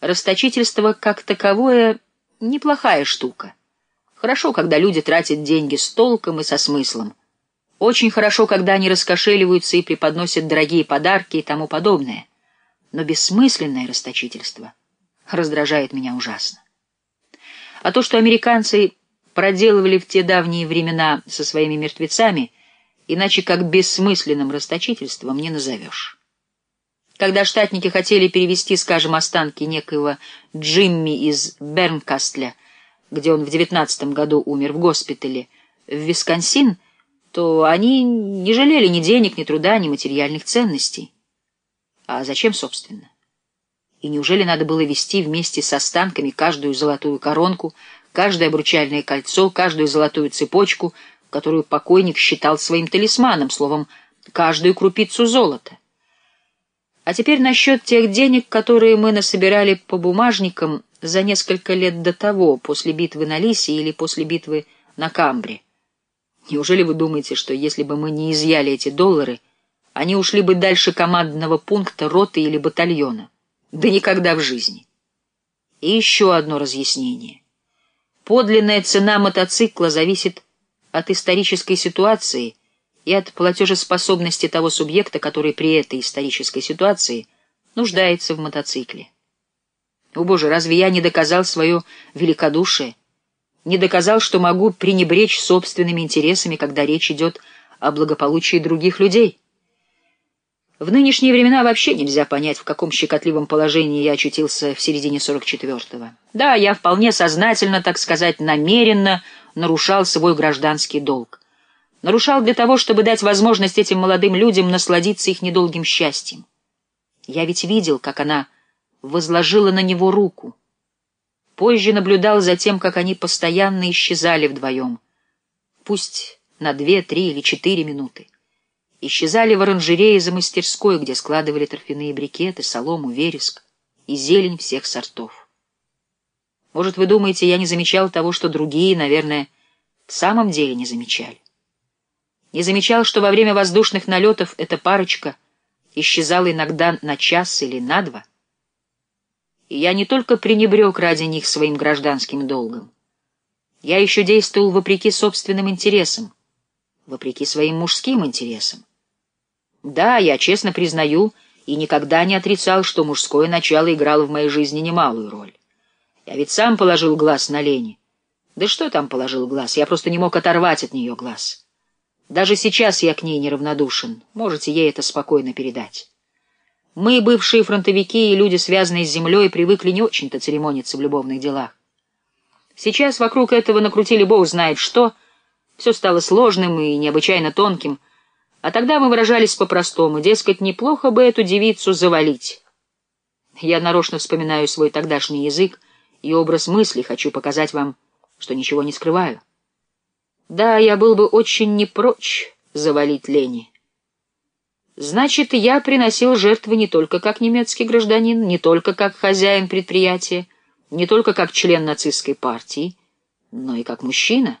Расточительство как таковое — неплохая штука. Хорошо, когда люди тратят деньги с толком и со смыслом. Очень хорошо, когда они раскошеливаются и преподносят дорогие подарки и тому подобное. Но бессмысленное расточительство раздражает меня ужасно. А то, что американцы проделывали в те давние времена со своими мертвецами, иначе как бессмысленным расточительством не назовешь. Когда штатники хотели перевести, скажем, останки некоего Джимми из Бернкастля, где он в девятнадцатом году умер в госпитале, в Висконсин, то они не жалели ни денег, ни труда, ни материальных ценностей. А зачем, собственно? И неужели надо было вести вместе с останками каждую золотую коронку, каждое обручальное кольцо, каждую золотую цепочку, которую покойник считал своим талисманом, словом, каждую крупицу золота? А теперь насчет тех денег, которые мы насобирали по бумажникам за несколько лет до того, после битвы на Лисе или после битвы на Камбре. Неужели вы думаете, что если бы мы не изъяли эти доллары, они ушли бы дальше командного пункта, роты или батальона? Да никогда в жизни. И еще одно разъяснение. Подлинная цена мотоцикла зависит от исторической ситуации и от платежеспособности того субъекта, который при этой исторической ситуации нуждается в мотоцикле. О боже, разве я не доказал свое великодушие? Не доказал, что могу пренебречь собственными интересами, когда речь идет о благополучии других людей? В нынешние времена вообще нельзя понять, в каком щекотливом положении я очутился в середине 44-го. Да, я вполне сознательно, так сказать, намеренно нарушал свой гражданский долг. Нарушал для того, чтобы дать возможность этим молодым людям насладиться их недолгим счастьем. Я ведь видел, как она возложила на него руку. Позже наблюдал за тем, как они постоянно исчезали вдвоем. Пусть на две, три или четыре минуты. Исчезали в оранжерее за мастерской, где складывали торфяные брикеты, солому, вереск и зелень всех сортов. Может, вы думаете, я не замечал того, что другие, наверное, в самом деле не замечали? Не замечал, что во время воздушных налетов эта парочка исчезала иногда на час или на два? И я не только пренебрег ради них своим гражданским долгом. Я еще действовал вопреки собственным интересам, вопреки своим мужским интересам. Да, я честно признаю и никогда не отрицал, что мужское начало играло в моей жизни немалую роль. Я ведь сам положил глаз на Лени. Да что там положил глаз? Я просто не мог оторвать от нее глаз. Даже сейчас я к ней неравнодушен. Можете ей это спокойно передать. Мы, бывшие фронтовики и люди, связанные с землей, привыкли не очень-то церемониться в любовных делах. Сейчас вокруг этого накрутили бог знает что, все стало сложным и необычайно тонким — а тогда мы выражались по-простому, дескать, неплохо бы эту девицу завалить. Я нарочно вспоминаю свой тогдашний язык и образ мысли, хочу показать вам, что ничего не скрываю. Да, я был бы очень не прочь завалить Лени. Значит, я приносил жертвы не только как немецкий гражданин, не только как хозяин предприятия, не только как член нацистской партии, но и как мужчина.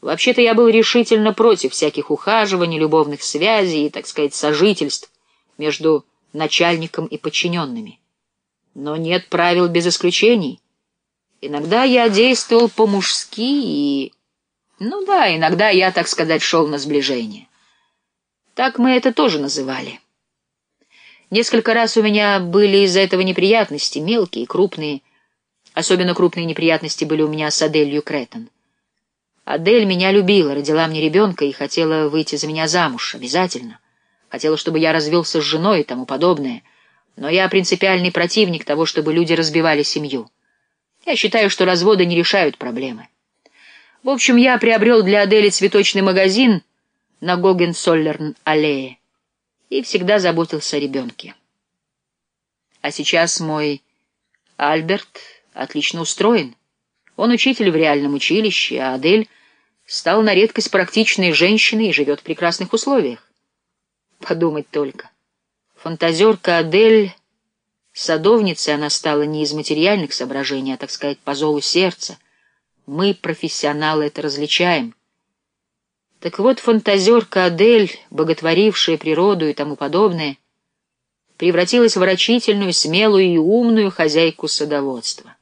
Вообще-то я был решительно против всяких ухаживаний, любовных связей и, так сказать, сожительств между начальником и подчиненными. Но нет правил без исключений. Иногда я действовал по-мужски и... Ну да, иногда я, так сказать, шел на сближение. Так мы это тоже называли. Несколько раз у меня были из-за этого неприятности, мелкие, крупные. Особенно крупные неприятности были у меня с Аделью Кретон. Адель меня любила, родила мне ребенка и хотела выйти за меня замуж, обязательно. Хотела, чтобы я развелся с женой и тому подобное. Но я принципиальный противник того, чтобы люди разбивали семью. Я считаю, что разводы не решают проблемы. В общем, я приобрел для Адели цветочный магазин на Гогенсоллерн-аллее и всегда заботился о ребенке. А сейчас мой Альберт отлично устроен. Он учитель в реальном училище, а Адель стал на редкость практичной женщиной и живет в прекрасных условиях. Подумать только. Фантазерка Адель, садовницей она стала не из материальных соображений, а, так сказать, по зову сердца. Мы, профессионалы, это различаем. Так вот, фантазерка Адель, боготворившая природу и тому подобное, превратилась в рачительную, смелую и умную хозяйку садоводства.